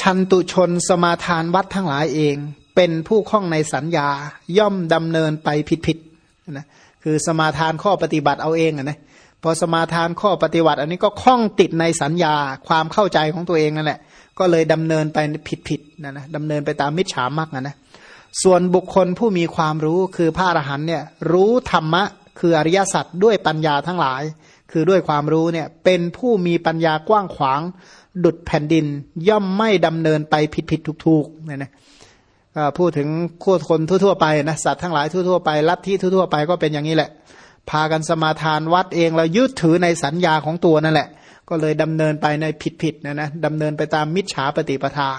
ชันตุชนสมาทานวัดทั้งหลายเอง เป็นผู้คล้องในสัญญาย่อมดำเนินไปผิดๆนะคือสมาทานข้อปฏิบัติเอาเองนะพอสมาทานข้อปฏิบัติ อันนี้ก็คล้องติดในสัญญาความเข้าใจของตัวเองนั่นแหละ ก็เลยดำเนินไปผิดๆนะนะดำเนินไปตามมิจฉามากนะนะส่วนบุคคลผู้มีความรู้คือพระอรหันเนี่ยรู้ธรรมะ คืออริยสัจด้วยปัญญาทั้งหลาย คือด้วยความรู้เนี่ยเป็นผู้มีปัญญากว้างขวาง ดุดแผ่นดิน ย่อมไม่ดำเนินไปผิดผิดถูกถูกเนี่ยนะพูดถึงคู่คนทั่วๆไปนะสัตว์ทั้งหลายทั่วๆไปลัทธิทั่วๆไปก็เป็นอย่างนี้แหละ พากันสมาทานวัดเองเรายึดถือในสัญญาของตัวนั่นแหละ ก็เลยดำเนินไปในผิดๆนะนะดำเนินไปตามมิจฉาปฏิปทา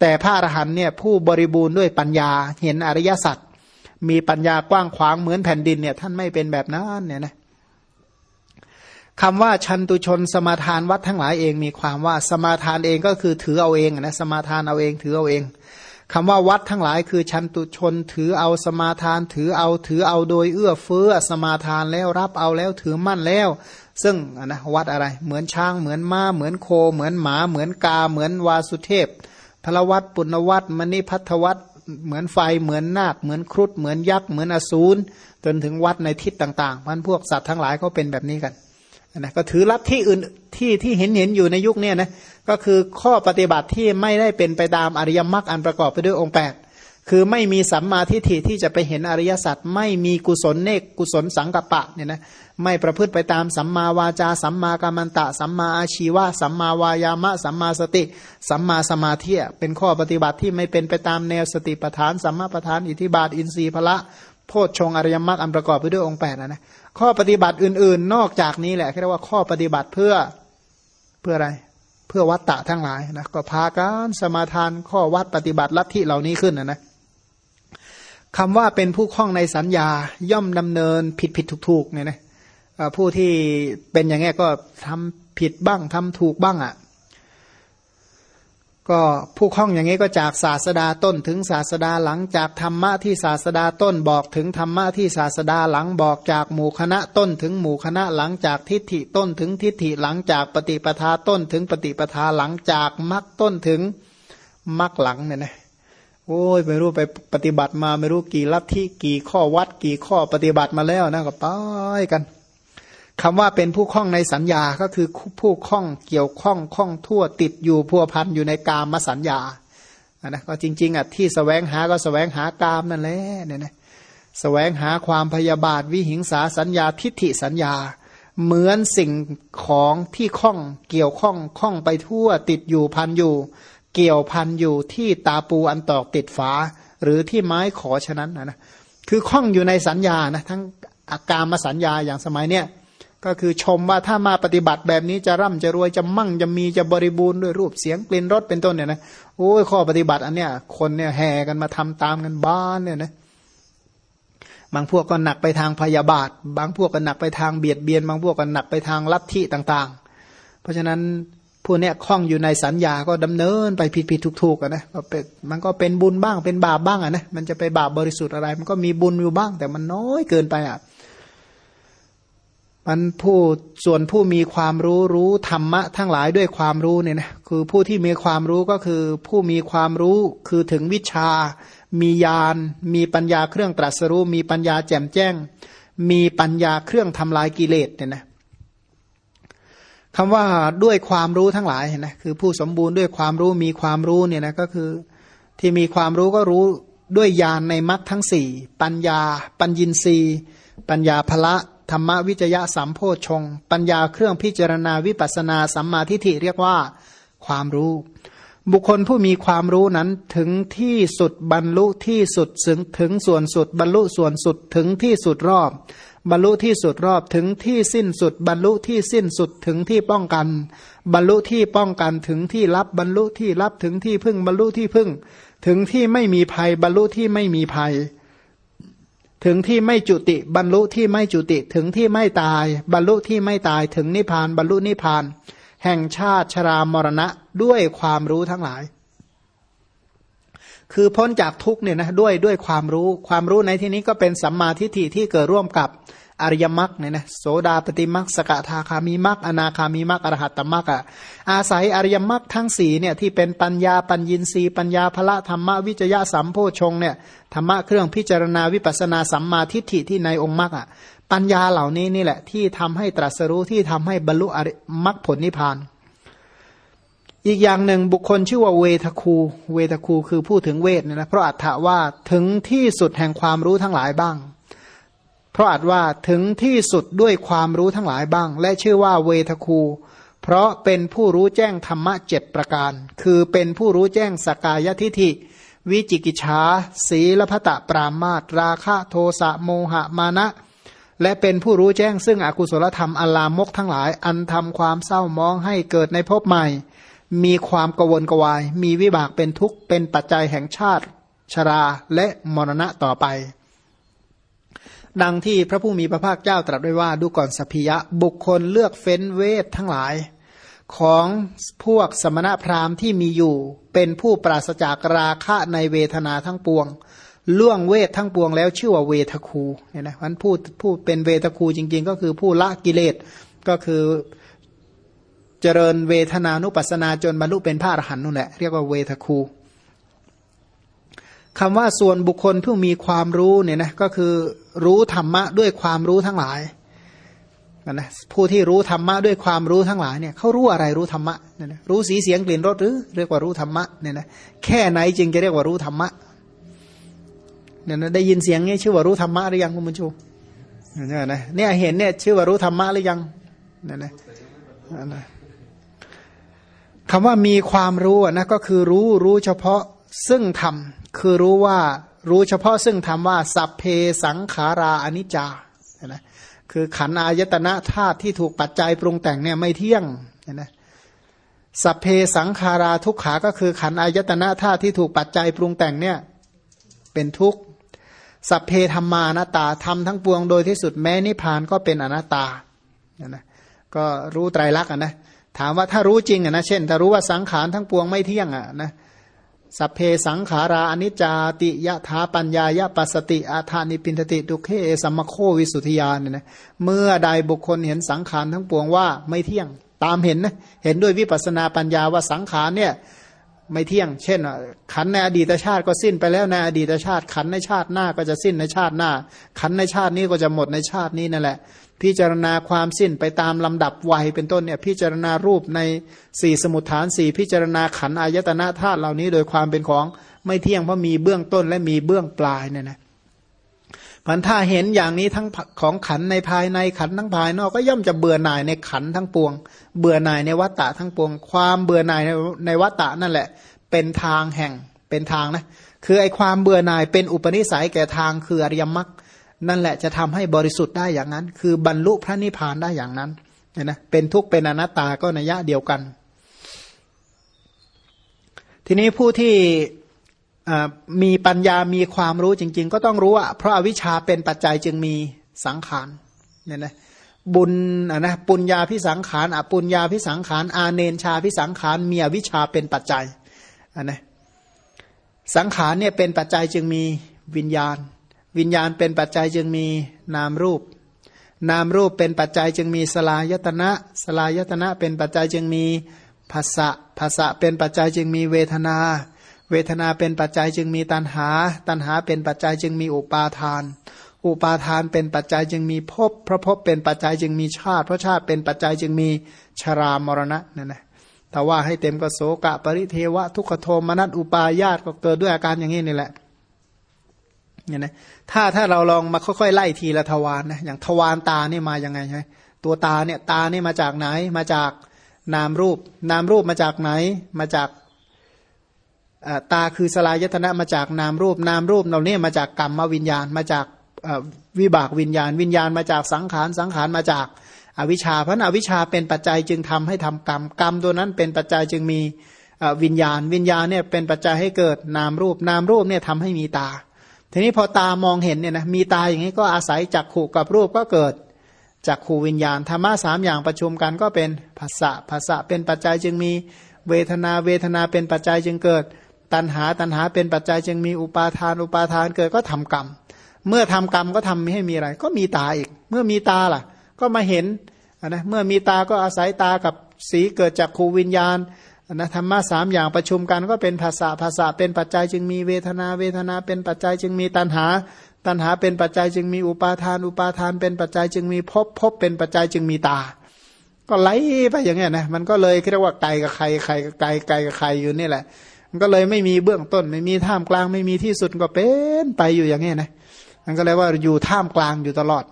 แต่พระอรหันเนี่ยผู้บริบูรณ์ด้วยปัญญาเห็นอริยสัจมีปัญญากว้างขวางเหมือนแผ่นดินเนี่ยท่านไม่เป็นแบบนั้นเนี่ยนะ คำว่าชันตุชนสมาทานวัดทั้งหลายเองมีความว่าสมาทานเองก็คือถือเอาเองนะสมาทานเอาเองถือเอาเองคำว่าวัดทั้งหลายคือชันตุชนถือเอาสมาทาน ถือเอาถือเอาโดยเอื้อเฟื้อสมาทานแล้วรับเอาแล้วถือมั่นแล้ว ซึ่งนะวัดอะไรเหมือนช้างเหมือนม้าเหมือนโค เหมือนหมาเหมือนกาเหมือนวาสุเทพพลวัตปุณวัตมณีพัทวัตเหมือนไฟเหมือนนาคเหมือนครุฑเหมือนยักษ์เหมือนอสูรจนถึงวัดในทิศต่างๆมันพวกสัตว์ทั้งหลายก็เป็นแบบนี้กัน นะก็ถือลัทธิอื่นที่ที่เห็นเห็นอยู่ในยุคนี้นะก็คือข้อปฏิบัติที่ไม่ได้เป็นไปตามอริยมรรคอันประกอบไปด้วยองค์แปดคือไม่มีสัมมาทิฏฐิที่จะไปเห็นอริยสัจไม่มีกุศลเนกกุศลสังกัปปะเนี่ยนะไม่ประพฤติไปตามสัมมาวาจา สัมมากรรมันตะ สัมมาอาชีวะ สัมมาวายามะ สัมมาสติ สัมมาสมาธิเป็นข้อปฏิบัติที่ไม่เป็นไปตามแนวสติปัฏฐาน สัมมาปัฏฐาน อิทิบาท อินทรีย์พละ โพชฌงอริยมรรคอันประกอบไปด้วยองค์แปดนะนะข้อปฏิบัติอื่น ๆ นอกจากนี้แหละเรียกว่าข้อปฏิบัติเพื่อเพื่ออะไร เพื่อวัตตะทั้งหลายนะก็พาการสมาทานข้อวัดปฏิบัติลัทธิเหล่านี้ขึ้นนะนะคำว่าเป็นผู้คล้องในสัญญาย่อมดำเนินผิดผิดถูกถูกเนี่ยนะผู้ที่เป็นอย่างนี้ก็ทำผิดบ้างทำถูกบ้างอะ่ะ ก็ผู้คล้องอย่างนี้ก็จากศาสดาต้นถึงศาสดาหลังจากธรรมะที่ศาสดาต้นบอกถึงธรรมะที่ศาสดาหลังบอกจากหมู่คณะต้นถึงหมู่คณะหลังจากทิฏฐิต้นถึงทิฏฐิหลังจากปฏิปทาต้นถึงปฏิปทาหลังจากมรรคต้นถึงมรรคหลังเนี่ยนะโอ้ยไม่รู้ไปปฏิบัติมาไม่รู้กี่ลัทธิกี่ข้อวัดกี่ข้อปฏิบัติมาแล้วนะก็ไปกัน คำว่าเป็นผู้คล้องในสัญญาก็คือผู้คล้องเกี่ยวข้องข้องทั่วติดอยู่พัวพันอยู่ในกามสัญญานะก็จริง ๆอะที่สแสวงหาก็สแสวงหากามนั่นแหละเนี่ยนะสแสวงหาความพยาบาทวิหิงสาสัญญาทิฏฐิสัญญา เหมือนสิ่งของที่คล้องเกี่ยวข้องข้องไปทั่วติดอยู่พันอยู่ เกี่ยวพันอยู่ที่ตาปูอันตอกติดฝา หรือที่ไม้ขอฉะนั้นนะนะคือคล้องอยู่ในสัญญานะทั้งอาการมาสัญญาอย่างสมัยเนี้ย ก็คือชมว่าถ้ามาปฏิบัติแบบนี้จะร่ำจะรวยจะมั่งจะมีจะบริบูรณ์ด้วยรูปเสียงกลิ่นรสเป็นต้นเนี่ยนะโอ้ยข้อปฏิบัติอันเนี้ยคนเนี่ยแห่กันมาทำตามกันบ้านเนี่ยนะบางพวกก็หนักไปทางพยาบาท บางพวกก็หนักไปทางเบียดเบียน บางพวกก็หนักไปทางลัทธิต่างๆ เพราะฉะนั้นพวกเนี้ยคล้องอยู่ในสัญญาก็ดำเนินไปผิดผิดถูกถูกนะมันก็เป็นบุญบ้างเป็นบาปบ้างอะนะมันจะไปบาปบริสุทธิ์อะไร มันก็มีบุญอยู่บ้างแต่มันน้อยเกินไปอะ มันผู้ส่วนผู้มีความรู้รู้ธรรมะทั้งหลายด้วยความรู้เนี่ยนะคือผู้ที่มีความรู้ก็คือ ผู้มีความรู้คือถึงวิชา มีญาณมีปัญญาเครื่องตรัสรู้ มีปัญญาแจ่มแจ้ง มีปัญญาเครื่องทำลายกิเลสเนี่ยนะคำว่าด้วยความรู้ทั้งหลายนะคือผู้สมบูรณ์ด้วยความรู้มีความรู้เนี่ยนะก็คือที่มีความรู้ก็รู้ด้วยญาณในมรรคทั้งสี่ปัญญา ปัญญินรีปัญญาภละ ธรรมวิจยะสัมโพชง ปัญญาเครื่องพิจารณาวิปัสนาสัมมาทิฏฐิเรียกว่าความรู้ บุคคลผู้มีความรู้นั้นถึงที่สุดบรรลุที่สุดถึงถึงส่วนสุดบรรลุส่วนสุดถึงที่สุดรอบ บรรลุที่สุดรอบถึงที่สิ้นสุด บรรลุที่สิ้นสุดถึงที่ป้องกัน บรรลุที่ป้องกันถึงที่รับบรรลุที่รับถึงที่พึ่งบรรลุที่พึ่ง ถึงที่ไม่มีภัยบรรลุที่ไม่มีภัย ถึงที่ไม่จุติบรรลุที่ไม่จุติถึงที่ไม่ตาย บรรลุที่ไม่ตายถึงนิพพานบรรลุนิพพาน แห่งชาติชรามรณะด้วยความรู้ทั้งหลาย คือพ้นจากทุกเนี่ยนะด้วยด้วยความรู้ความรู้ในที่นี้ก็เป็นสัมมาทิฏฐิที่เกิดร่วมกับ อริยมรรคเนี่ยนะโสดาปฏิมรรคสกทาคามีมรรคอนาคามีมรรคอรหัตตมรรคอะอาศัยอริยมรรคทั้งสี่เนี่ยที่เป็นปัญญาปัญญินสีปัญญาพละธรรมวิจยะสัมโพชงเนี่ยธรรมะเครื่องพิจารณาวิปัสนาสัมมาทิฏฐิที่ในองค์มรรคอะปัญญาเหล่านี้นี่แหละที่ทำให้ตรัสรู้ที่ทำให้บรรลุมรรคผลนิพพาน อีกอย่างหนึ่งบุคคลชื่อว่าเวทคู เวทคูคือพูดถึงเวทเนี่ยนะเพราะอัฏฐว่าถึงที่สุดแห่งความรู้ทั้งหลายบ้าง ราะอัตว่าถึงที่สุดด้วยความรู้ทั้งหลายบ้าง และชื่อว่าเวทคู เพราะเป็นผู้รู้แจ้งธรรมะเจ็ดประการ คือเป็นผู้รู้แจ้งสกายทิฐิ วิจิกิจฉาสีลพตะปรามาตราคะโทสะโมหะมานะ และเป็นผู้รู้แจ้งซึ่งอกุศลธรรมอลามกทั้งหลาย อันทำความเศร้ามองให้เกิดในภพใหม่ มีความกวนกวาย มีวิบากเป็นทุกข์เป็นปัจจัยแห่งชาติ ชราและมรณะต่อไป ดังที่พระผู้มีพระภาคเจ้าตรัสไว้ว่าดูก่อนสพิยะ บุคคลเลือกเฟ้นเวททั้งหลาย ของพวกสมณพราหมณ์ที่มีอยู่ เป็นผู้ปราศจากราคะในเวทนาทั้งปวง ล่วงเวททั้งปวงแล้วชื่อว่าเวทคูเนี่ยนะมันพูดพูดเป็นเวทคูจริงๆ ก็คือผู้ละกิเลสก็คือเจริญเวทนานุปัสนาจนบรรลุเป็นพระอรหันต์นั่นแหละเรียกว่าเวทคู คำว่าส่วนบุคคลผู้มีความรู้เนี่ยนะก็คือรู้ธรรมะด้วยความรู้ทั้งหลายนะผู้ที่รู้ธรรมะด้วยความรู้ทั้งหลายเนี่ยเขารู้อะไรรู้ธรรมะเนี่ยนะรู้สีเสียงกลิ่นรสหรือเรียกว่ารู้ธรรมะเนี่ยนะแค่ไหนจึงจะเรียกว่ารู้ธรรมะเนี่ยนะได้ยินเสียงนี้ชื่อว่ารู้ธรรมะหรือยังคุณบุญชูเนี่ยนะเนี่ยเห็นเนี่ยชื่อว่ารู้ธรรมะหรือยังเนี่ยนะคำว่ามีความรู้นะก็คือรู้รู้เฉพาะซึ่งธรรม คือรู้ว่ารู้เฉพาะซึ่งธรรมว่า สัพเพสังขาราอนิจจานะคือขันอายตนะธาตุที่ถูกปัจจัยปรุงแต่งเนี่ยไม่เที่ยงนะสัพเพสังขาราทุกขาก็คือขันอายตนะธาตุที่ถูกปัจจัยปรุงแต่งเนี่ยเป็นทุกข์สัพเพธรรมานาตาทำทั้งปวงโดยที่สุดแม้นิพานก็เป็นอนัตตานะก็รู้ไตรลักษณ์นะถามว่าถ้ารู้จริงอะนะเช่น ถ้ารู้ว่าสังขารทั้งปวงไม่เที่ยงอะนะ สัพเพสังขาราอนิจจาติยะถาปัญญายะปัสติอาธานิปินติดุเคสัมมโควิสุทธิยานเนี่ยนะเมื่อใดบุคคลเห็นสังขารทั้งปวงว่าไม่เที่ยงตามเห็นนะเห็นด้วยวิปัสนาปัญญาว่าสังขารเนี่ย ไม่เที่ยง เช่น ขันในอดีตชาติก็สิ้นไปแล้วในอดีตชาติ ขันในชาติหน้าก็จะสิ้นในชาติหน้า ขันในชาตินี้ก็จะหมดในชาตินี้นั่นแหละ พิจารณาความสิ้นไปตามลำดับวัยเป็นต้นเนี่ยพิจารณารูปในสี่สมุทฐานสี่พิจารณาขันอายตนะธาตุเหล่านี้โดยความเป็นของไม่เที่ยงเพราะมีเบื้องต้นและมีเบื้องปลายเนี่ยนะ พันถ้าเห็นอย่างนี้ทั้งของขันในภายในขันทั้งภายนอกก็ย่อมจะเบื่อหน่ายในขันทั้งปวง เบื่อหน่ายในวัตตะทั้งปวง ความเบื่อหน่ายในในวัตตะนั่นแหละ เป็นทางแห่งเป็นทางนะคือไอความเบื่อหน่ายเป็นอุปนิสัยแก่ทางคืออริยมรรคนั่นแหละจะทำให้บริสุทธิ์ได้อย่างนั้น คือบรรลุพระนิพพานได้อย่างนั้นเนี่ยนะเป็นทุกข์เป็นอนัตตาก็นัยยะเดียวกัน ทีนี้ผู้ที่ มีปัญญามีความรู้จริง ๆ ก็ต้องรู้ว่าเพราะอาวิชชาเป็นปัจจัยจึงมีสังขารเนี่ยนะบุญนะปุญญาพิสังขารอปุญญาพิสังขารอาเนนชาพิสังขารมีอวิชชาเป็นปัจจัยนนะสังขารเนี่ยเป็นปัจจัยจึงมีวิญญาณ วิญญาณเป็นปัจจัยจึงมีนามรูป นามรูปเป็นปัจจัยจึงมีสลายตนะสลายตนะเป็นปัจจัยจึงมีภาษะภาษะเป็นปัจจัยจึงมีเวทนา เวทนาเป็นปัจจัยจึงมีตัณหา ตัณหาเป็นปัจจัยจึงมีอุปาทาน อุปาทานเป็นปัจจัยจึงมีภพ พระภพเป็นปัจจัยจึงมีชาติ เพราะชาติเป็นปัจจัยจึงมีชรามรณะนั่นนะแต่ว่าให้เต็มก็โสกะปริเทวะ ทุกขโทมนัสอุปายาตก็เกิดด้วยอาการอย่างนี้นี่แหละเนี่ยนะถ้าถ้าเราลองมาค่อยๆไล่ทีละทวารนนะอย่างทวารตาเนี่ยมาอย่างไงใช่ตัวตาเนี่ยตาเนี่ยมาจากไหนมาจากนามรูป นามรูปมาจากไหนมาจาก ตาคือสลายยตนะมาจากนามรูปนามรูปเราเนี่ยมาจากกรรมมาวิญญาณมาจากวิบากวิญญาณ วิญญาณมาจากสังขารสังขารมาจากอวิชชาเพราะอวิชชาเป็นปัจจัยจึงทำให้ทำกรรมกรรมตัวนั้นเป็นปัจจัยจึงมีวิญญาณ วิญญาณเนี่ยเป็นปัจจัยให้เกิดนามรูปนามรูปเนี่ยทำให้มีตา ทีนี้พอตามองเห็นเนี่ยนะมีตาอย่างนี้ก็อาศัยจักขู่กับรูปก็เกิดจักขู่วิญญาณธรรมะสามอย่างประชุมกันก็เป็นภาษะภาษะเป็นปัจจัยจึงมีเวทนาเวทนาเป็นปัจจัยจึงเกิด ตัณหาตัณหาเป็นปัจจัยจึงมีอุปาทาน อุปาทานเกิดก็ทำกรรม เมื่อทำกรรมก็ทำให้มีอะไร ก็มีตาอีก เมื่อมีตาล่ะ ก็มาเห็นนะเมื่อมีตาก็อาศัยตากับสีเกิดจากขูวิญญาณนะธรรมะสามอย่างประชุมกันก็เป็นภาษาภาษาเป็นปัจจัยจึงมีเวทนาเวทนาเป็นปัจจัยจึงมีตัณหา ตัณหาเป็นปัจจัยจึงมีอุปาทาน อุปาทาน เป็นปัจจัยจึงมีพภพบเป็นปัจจัยจึงมีตา ก็ไหลไปอย่างเงี้ยนะมันก็เลยเรียกว่าไกลกับใครใครกับไกลไกลกับใครอยู่นี่แหละ มันก็เลยไม่มีเบื้องต้น ไม่มีท่ามกลางไม่มีที่สุดก็เป็นไปอยู่อย่างนี้นะมันก็เลยว่าอยู่ท่ามกลางอยู่ตลอด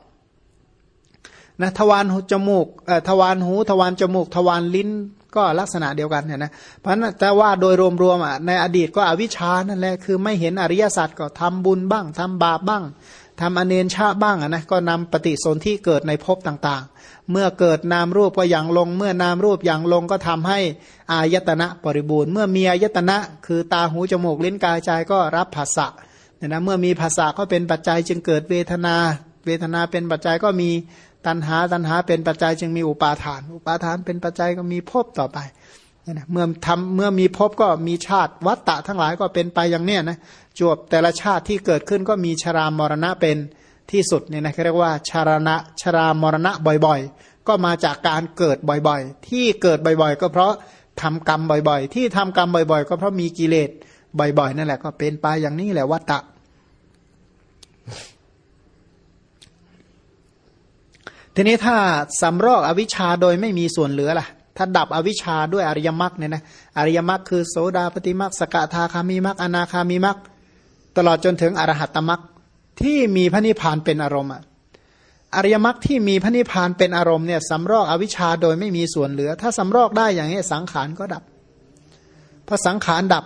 นะทวารหูจมูกเอ่อทวารหูทวารจมูก ทวารลิ้นก็ลักษณะเดียวกันเนี่ยนะเพราะนั้นแต่ว่าโดยรวมๆอะในอดีตก็อวิชานั่นแหละคือไม่เห็นอริยสัจก็ทำบุญบ้างทำบาปบ้าง ทำอเนนชาบ้างนะก็นำปฏิสนธิเกิดในภพต่างๆ เมื่อเกิดนามรูปก็อย่างลง เมื่อนามรูปอย่างลงก็ทำให้อายตนะบริบูรณ์ เมื่อมีอายตนะ คือตาหูจมูกลิ้นกายใจก็รับภาษะเนี่ยนะเมื่อมีภาษาก็เป็นปัจจัยจึงเกิดเวทนา เวทนาเป็นปัจจัยก็มีตัณหาตัณหาเป็นปัจจัยจึงมีอุปาทาน อุปาทานเป็นปัจจัยก็มีภพต่อไป เมื่อทำเมื่อมีภพก็มีชาติวัตตะทั้งหลายก็เป็นไปอย่างเนี้ยนะจวบแต่ละชาติที่เกิดขึ้นก็มีชรามรณะเป็นที่สุดเนี่ยนะเรียกว่าชารณะชรามรณะบ่อยๆ ก็มาจากการเกิดบ่อยๆ ที่เกิดบ่อยๆ ก็เพราะทำกรรมบ่อยๆ ที่ทำกรรมบ่อยๆ ก็เพราะมีกิเลสบ่อยๆ นั่นแหละก็เป็นไปอย่างนี้แหละวัตตะ ทีนี้ถ้าสำรอกอวิชชาโดยไม่มีส่วนเหลือล่ะ ถ้าดับอวิชชาด้วยอริยมรรคเนี่ยนะอริยมรรคคือโสดาปฏิมรรคสกทาคามีมรรคอนาคามีมรรคตลอดจนถึงอรหัตมรรคที่มีพระนิพพานเป็นอารมณ์อริยมรรคที่มีพระนิพพานเป็นอารมณ์เนี่ยสำรอกอวิชชาโดยไม่มีส่วนเหลือ ถ้าสำรอกได้อย่างนี้สังขารก็ดับพระสังขารดับ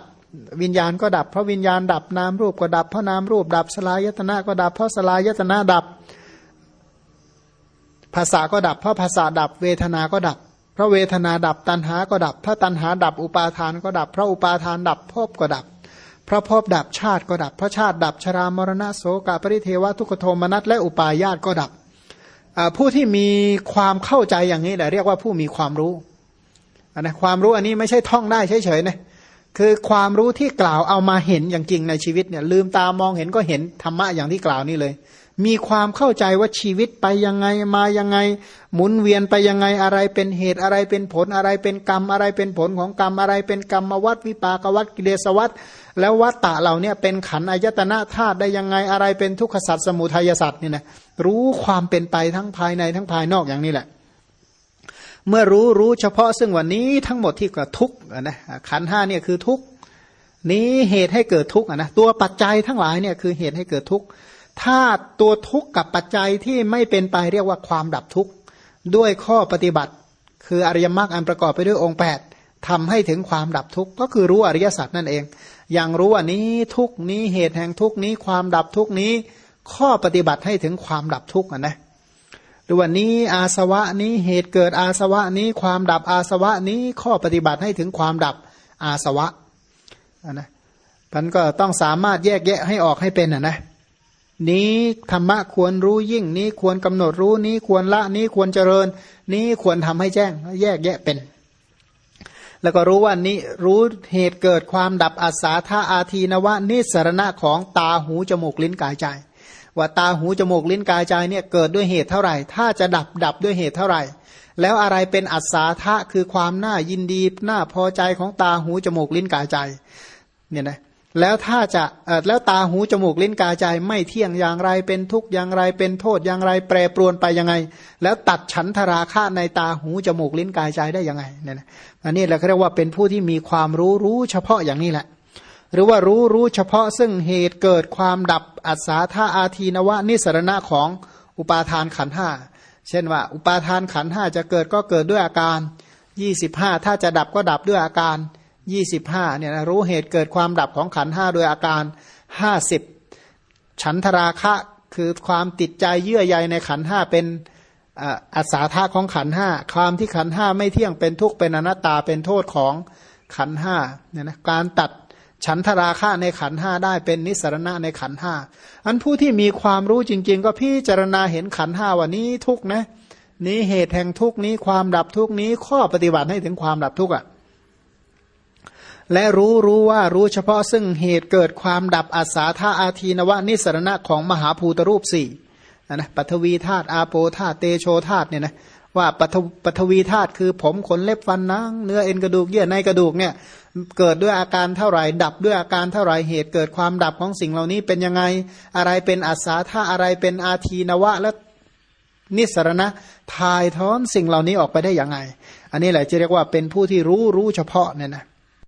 วิญญาณก็ดับเพราะวิญญาณดับนามรูปก็ดับเพราะนามรูปดับสลายตนะก็ดับเพราะสลายตนะดับ ภาษาก็ดับเพราะภาษาดับเวทนาก็ดับ พระเวทนาดับตัณหาก็ดับ ถ้าตัณหาดับอุปาทานก็ดับ พระอุปาทานดับภพก็ดับ พระภพดับชาติก็ดับ พระชาติดับชรามรณะโสกปริเทวทุกโทมนัสและอุปาญาตก็ดับผู้ที่มีความเข้าใจอย่างนี้แหละเรียกว่าผู้มีความรู้นะความรู้อันนี้ไม่ใช่ท่องได้เฉยๆนะคือความรู้ที่กล่าวเอามาเห็นอย่างจริงในชีวิตเนี่ยลืมตามองเห็นก็เห็นธรรมะอย่างที่กล่าวนี่เลย มีความเข้าใจว่าชีวิตไปยังไงมายังไง หมุนเวียนไปยังไงอะไรเป็นเหตุอะไรเป็นผลอะไรเป็นกรรมอะไรเป็นผลของกรรมอะไรเป็นกรรมวัดวิปากวัดกิเลสวัดแล้ววัตตะเหล่านี้เป็นขันอายตนะธาตุได้ยังไงอะไรเป็นทุกขสัตว์สมุทัยสัตว์นี่นะรู้ความเป็นไปทั้งภายในทั้งภายนอกอย่างนี้แหละ เมื่อรู้รู้เฉพาะซึ่งวันนี้ทั้งหมดที่ก็ทุกนะขันห้าเนี่ยคือทุกนี้เหตุให้เกิดทุกนะตัวปัจจัยทั้งหลายเนี่ยคือเหตุให้เกิดทุกข์ ถ้าตัวทุกข์กับปัจจัยที่ไม่เป็นไปเรียกว่าความดับทุกข์ด้วยข้อปฏิบัติ คืออริยมรรคอันประกอบไปด้วยองค์ 8ทำให้ถึงความดับทุกข์ก็คือรู้อริยสัจนั่นเอง อย่างรู้ว่านี้ทุกนี้เหตุแห่งทุกนี้ ความดับทุกนี้ ข้อปฏิบัติให้ถึงความดับทุกข์นะหรือว่านี้อาสวะนี้เหตุเกิดอาสวะนี้ ความดับอาสวะนี้ข้อปฏิบัติให้ถึงความดับอาสวะนะมันก็ต้องสามารถแยกแยะให้ออกให้เป็นอะนะ นี้ธรรมะควรรู้ยิ่งนี้ควรกำหนดรู้นี้ควรละนี้ควรเจริญ นี้ควรทำให้แจ้งแยกแยะเป็น แล้วก็รู้ว่านี้รู้เหตุเกิดความดับอาสาธาอาทีนวะนิสรณะของตาหูจมูกลิ้นกายใจ ว่าตาหูจมูกลิ้นกายใจเนี่ยเกิดด้วยเหตุเท่าไหร่ ถ้าจะดับดับด้วยเหตุเท่าไหร่ แล้วอะไรเป็นอัศาธะคือความน่ายินดีน่าพอใจของตาหูจมูกลิ้นกายใจเนี่ยนะ แล้วถ้าจะแล้วตาหูจมูกลิ้นกายใจไม่เที่ยงอย่างไรเป็นทุกอย่างไรเป็นโทษอย่างไรแปรปรวนไปยังไง แล้วตัดฉันทราคะในตาหูจมูกลิ้นกายใจได้ยังไงเนี่ยนะอันนี้เราเรียกว่าเป็นผู้ที่มีความรู้รู้เฉพาะอย่างนี้แหละ หรือว่ารู้รู้เฉพาะซึ่งเหตุเกิดความดับอัศาธาอาทีนวะนิสรณะของอุปาทานขันห้าเช่นว่า อุปาทานขันห้าจะเกิดก็เกิดด้วยอาการ 25 ถ้าจะดับก็ดับด้วยอาการ ยี่สิบห้าเนี่ยนะรู้เหตุเกิดความดับของขันห้าโดยอาการห้าสิบฉันทราคะคือความติดใจเยื่อใยในขันห้าเป็นอัศาธาของขันห้าความที่ขันห้าไม่เที่ยงเป็นทุกข์เป็นอนัตตาเป็นโทษของขันห้าเนี่ยนะการตัดฉันทราคะในขันห้าได้เป็นนิสรณะในขันห้าอันผู้ที่มีความรู้จริง ๆ ก็พิจารณาเห็นขันห้าวันนี้ทุกนะนี้เหตุแห่งทุกนี้ความดับทุกนี้ข้อปฏิบัติให้ถึงความดับทุกอะ และรู้รู้ว่ารู้เฉพาะซึ่งเหตุเกิดความดับอัศาธาอาทีนวะนิสรณะของมหาภูตรูปสี่นะปฐวีธาตุอาโปธาตุเตโชธาตุเนี่ยนะว่าปฐปฐวีธาตุคือผมขนเล็บฟันนังเนื้อเอ็นกระดูกเยื่อในกระดูกเนี่ยเกิดด้วยอาการเท่าไหร่ ดับด้วยอาการเท่าไหร่เหตุเกิดความดับของสิ่งเหล่านี้เป็นยังไงอะไรเป็นอัศาธาอะไรเป็นอาทีนวะและนิสรณะทายท้อนสิ่งเหล่านี้ออกไปได้ยังไง อันนี้แหละจะเรียกว่าเป็นผู้ที่รู้รู้เฉพาะเนี่ยนะ